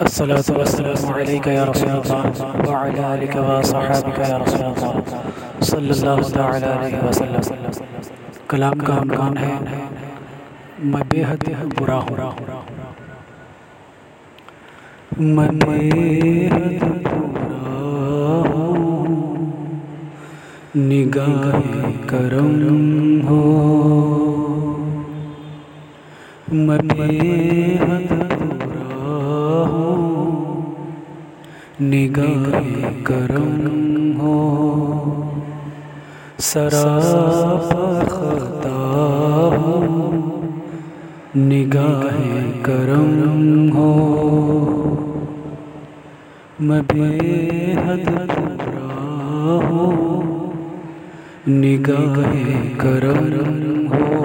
الصلاة والسلام عليك يا رسول الله وعلى آلك وصحابك يا رسول الله. صلی اللہ تعالی علیہ وسلم. کلام کا عنوان ہے، میں بے حد برا ہوں۔ میں بے حد برا ہوں۔ نگاہ کرم ہو۔ میں بے حد برا ہوں۔ نگاہ کرم ہو، سراپا خطا ہو نگاہ کرم ہو۔ میں بے حد برا ہوں، نگاہ کرم ہو۔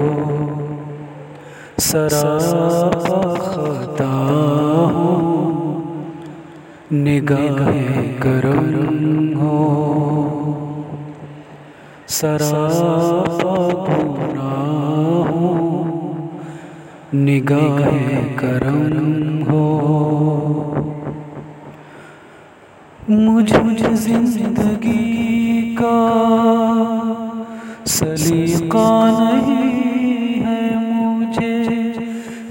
سراپا خطا ہو نگاہ کرم ہو سراپا گناہ ہو نگاہ کرم ہو مجھے زندگی کا سلیقہ نہیں ہے مجھے۔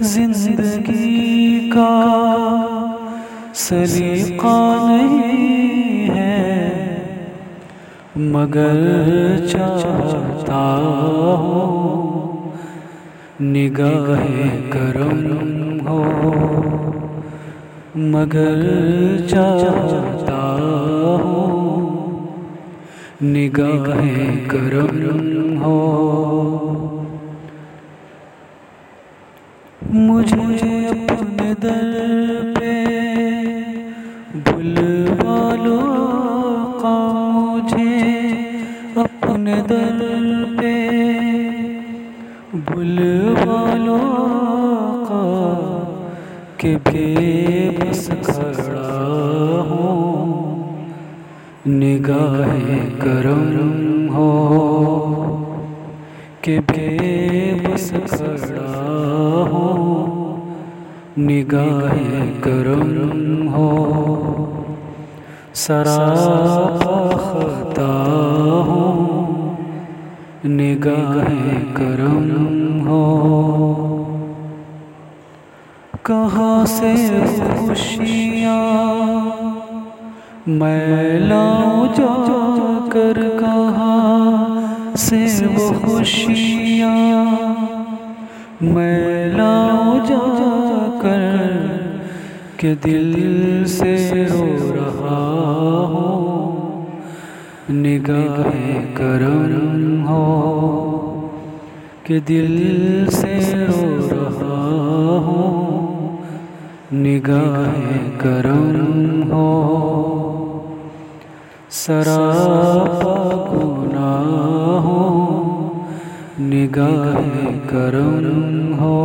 زندگی کا سلیقہ نہیں ہے، مگر چاہتا ہوں نگاہ کرم ہو۔ مگر چاہتا ہوں نگاہ کرم ہو۔ مجھے اپنے در مجھے اپنے در پہ بلوا لو کا کہ بے بس کھڑا ہوں۔ نگاہ کرم ہو کہ بے بس کھڑا ہوں۔ نگاہ کرم ہو سراپا ہوں نگاہ کرم ہو۔ کہاں سے خوشیاں میں لاؤں جا کر، کہاں سے وہ خوشیاں میں لاؤں جا کر۔ کہ دل سے رو رہا ہوں، نگاہ کرم ہو کہ دل سے رو رہا ہوں، نگاہ کرم ہو، سراپا گناہ ہو نگاہ کرم ہو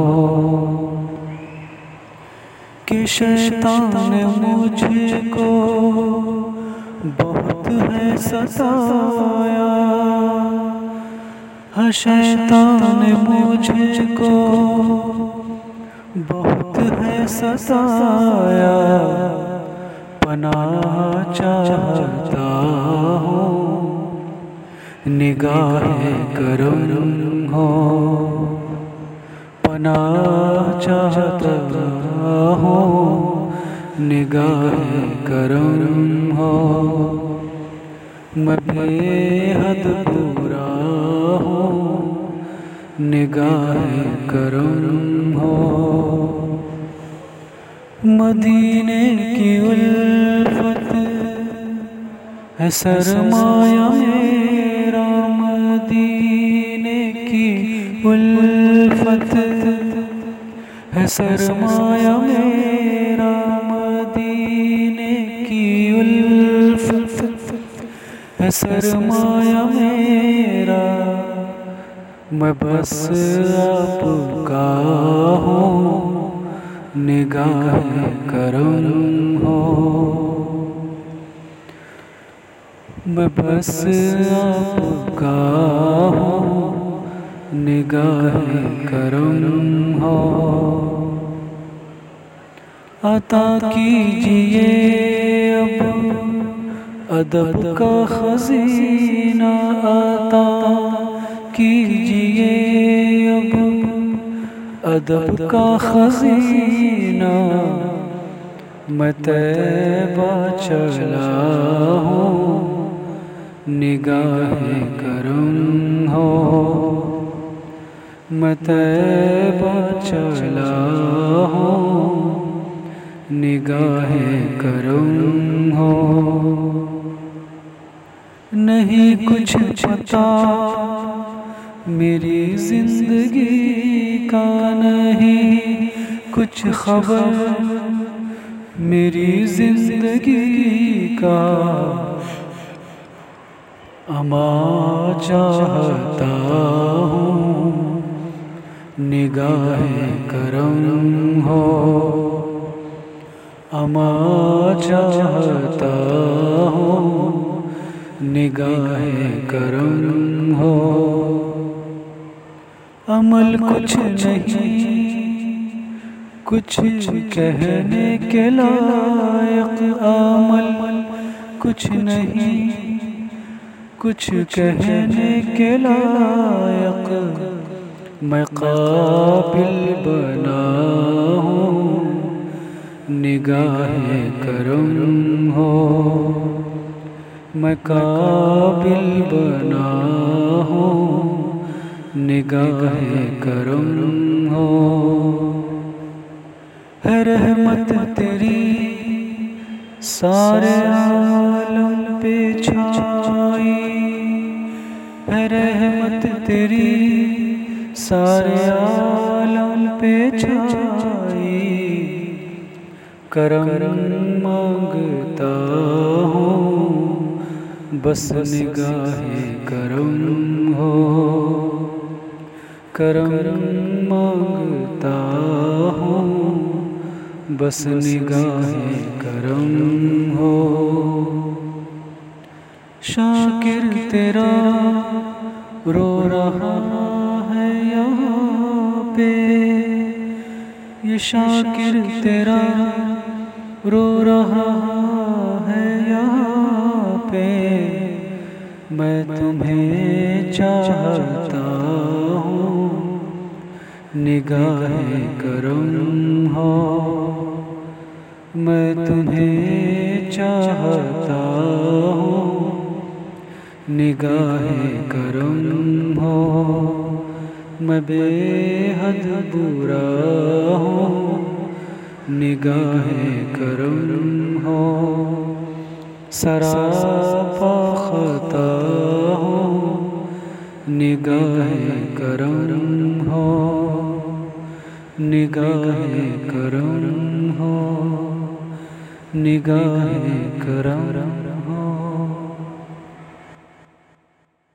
کہ شیطان مجھ کو بہت ہے ستایا۔ ہاں شیطان مجھ کو بہت ہے ستایا۔ پناہ چاہتا ہوں، نگاہ کرم ہو پناہ چاہتا ہوں، نگاہ کرم ہو۔ میں بے حد پورا ہوں، نگاہ کرم ہو۔ مدینے کی الفت ہے سرمایہ میرا مدینے کی الفت۔ ہے سرمایہ میرا مدینے کی الفت ہے سرمایہ میرا میں بس آپ کا ہوں، نگاہ کرم ہو میں بس آپ کا ہوں نگاہ کرم ہو۔ عطا کیجیے اب ادب کا خزینہ عطا کیجیے اب ادب کا خزینہ۔ میں تیبہ چلا ہوں، نگاہ کرم ہو۔ میں چلا ہوں نگاہ کرم ہو۔ نہیں کچھ پتا میری زندگی کا نہیں، کچھ خبر میری زندگی کا۔ اما چاہتا ہوں نگاہ کرم ہو۔ اما چاہتا ہوں نگاہ کرم ہو۔ عمل کچھ نہیں، کچھ کہنے کے لائق عمل کچھ نہیں۔ کچھ کہنے کے لائق میں قابل بنا ہوں، نگاہ کرم ہو۔ میں قابل بنا ہوں، نگاہ کرم ہو۔ ہے رحمت تیری، سارے عالم پہ چھائی۔ ہے رحمت تیری سارے عالم پہ چھائی کرم مانگتا ہوں بس نگاہ کرم ہو۔ کرم مانگتا ہوں بس نگاہ کرم ہو۔ شاکر تیرا رو رہا۔ یہ شاکر تیرا رو رہا ہے یہاں پہ۔ میں تمہیں چاہتا ہوں۔ نگاہ کرم ہو۔ میں تمہیں چاہتا ہوں۔ نگاہ کرم ہو۔ میں بے حد برا ہوں نگاہ کرم ہو سراپا خطا ہو نگاہ کرم ہو نگاہ کرم ہو نگاہ کرم